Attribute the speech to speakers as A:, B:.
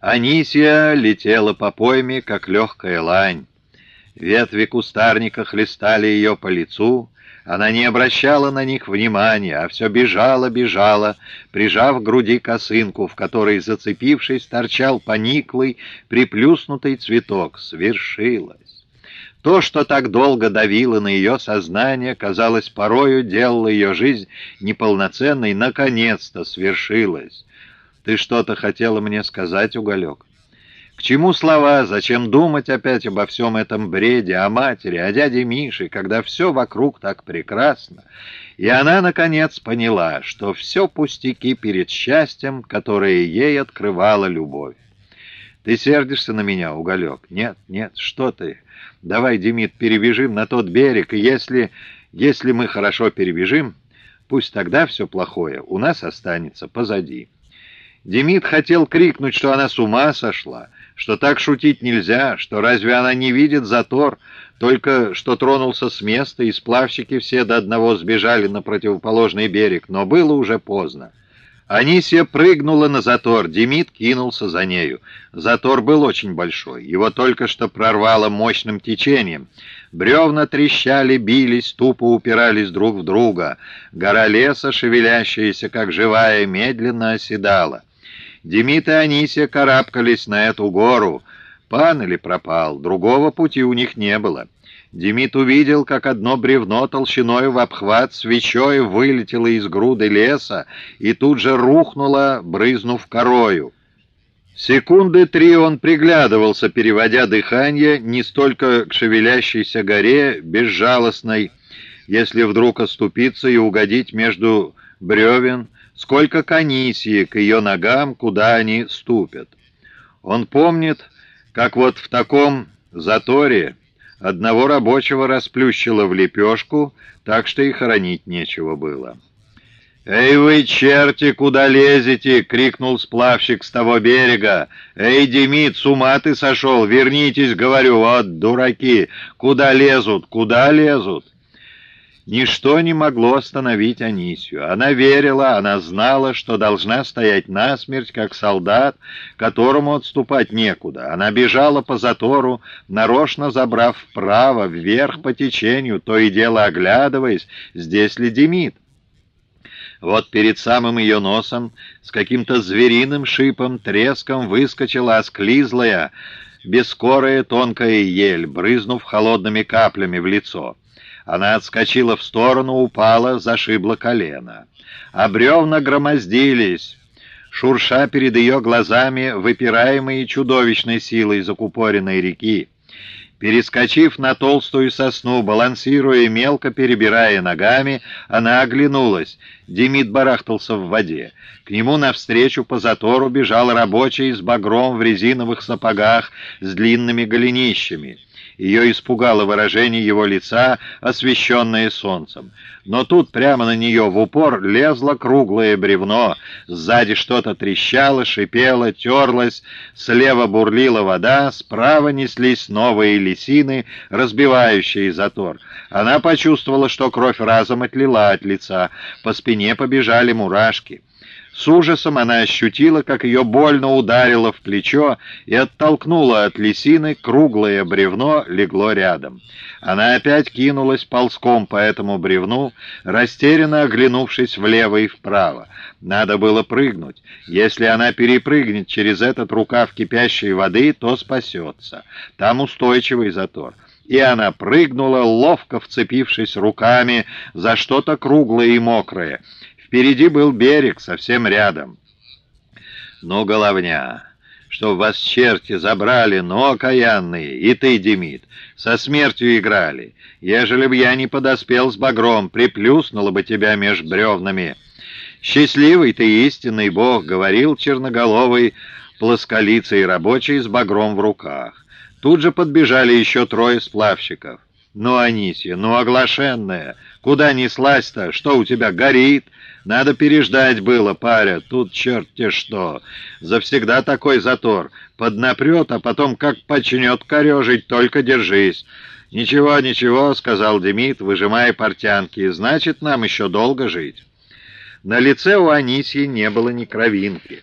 A: Анисия летела по пойме, как легкая лань. Ветви кустарника хлестали ее по лицу, она не обращала на них внимания, а все бежала, бежала, прижав к груди косынку, в которой, зацепившись, торчал пониклый, приплюснутый цветок. Свершилось. То, что так долго давило на ее сознание, казалось, порою делало ее жизнь неполноценной, наконец-то свершилось. Ты что-то хотела мне сказать, Уголек? К чему слова? Зачем думать опять обо всем этом бреде, о матери, о дяде Мише, когда все вокруг так прекрасно? И она, наконец, поняла, что все пустяки перед счастьем, которое ей открывала любовь. Ты сердишься на меня, Уголек? Нет, нет, что ты? Давай, Демид, перебежим на тот берег, и если... если мы хорошо перебежим, пусть тогда все плохое у нас останется позади». Демид хотел крикнуть, что она с ума сошла, что так шутить нельзя, что разве она не видит затор, только что тронулся с места, и сплавщики все до одного сбежали на противоположный берег, но было уже поздно. Анисия прыгнула на затор, Демид кинулся за нею. Затор был очень большой, его только что прорвало мощным течением. Бревна трещали, бились, тупо упирались друг в друга. Гора леса, шевелящаяся как живая, медленно оседала. Демид и Анисия карабкались на эту гору. Пан или пропал, другого пути у них не было. Демид увидел, как одно бревно толщиной в обхват свечой вылетело из груды леса и тут же рухнуло, брызнув корою. Секунды три он приглядывался, переводя дыхание не столько к шевелящейся горе, безжалостной, если вдруг оступиться и угодить между бревен, сколько канисии к ее ногам, куда они ступят. Он помнит, как вот в таком заторе одного рабочего расплющило в лепешку, так что и хоронить нечего было. «Эй вы, черти, куда лезете?» — крикнул сплавщик с того берега. «Эй, Демид, с ума ты сошел! Вернитесь, говорю, вот дураки! Куда лезут? Куда лезут?» Ничто не могло остановить Анисию. Она верила, она знала, что должна стоять насмерть, как солдат, которому отступать некуда. Она бежала по затору, нарочно забрав вправо, вверх по течению, то и дело оглядываясь, здесь ли Демид. Вот перед самым ее носом с каким-то звериным шипом, треском выскочила осклизлая, бескорая тонкая ель, брызнув холодными каплями в лицо. Она отскочила в сторону, упала, зашибла колено. А бревна громоздились, шурша перед ее глазами, выпираемые чудовищной силой закупоренной реки. Перескочив на толстую сосну, балансируя мелко перебирая ногами, она оглянулась. Демид барахтался в воде. К нему навстречу по затору бежал рабочий с багром в резиновых сапогах с длинными голенищами. Ее испугало выражение его лица, освещенное солнцем. Но тут прямо на нее в упор лезло круглое бревно. Сзади что-то трещало, шипело, терлось, слева бурлила вода, справа неслись новые лисины, разбивающие затор. Она почувствовала, что кровь разом отлила от лица, по спине побежали мурашки. С ужасом она ощутила, как ее больно ударило в плечо и оттолкнула от лисины, круглое бревно легло рядом. Она опять кинулась ползком по этому бревну, растерянно оглянувшись влево и вправо. Надо было прыгнуть. Если она перепрыгнет через этот рукав кипящей воды, то спасется. Там устойчивый затор и она прыгнула, ловко вцепившись руками за что-то круглое и мокрое. Впереди был берег, совсем рядом. Ну, головня, что вас черти забрали, но окаянные, и ты, Демид, со смертью играли. Ежели б я не подоспел с багром, приплюснула бы тебя меж бревнами. Счастливый ты истинный бог, говорил черноголовый плосколицый рабочий с багром в руках. Тут же подбежали еще трое сплавщиков. «Ну, Анисия, ну, оглашенная, куда неслась-то? Что у тебя, горит?» Надо переждать было, паря, тут черт-те что. Завсегда такой затор. Поднапрет, а потом как почнет корежить, только держись. «Ничего, ничего», — сказал Демид, выжимая портянки, — «значит, нам еще долго жить». На лице у Анисии не было ни кровинки.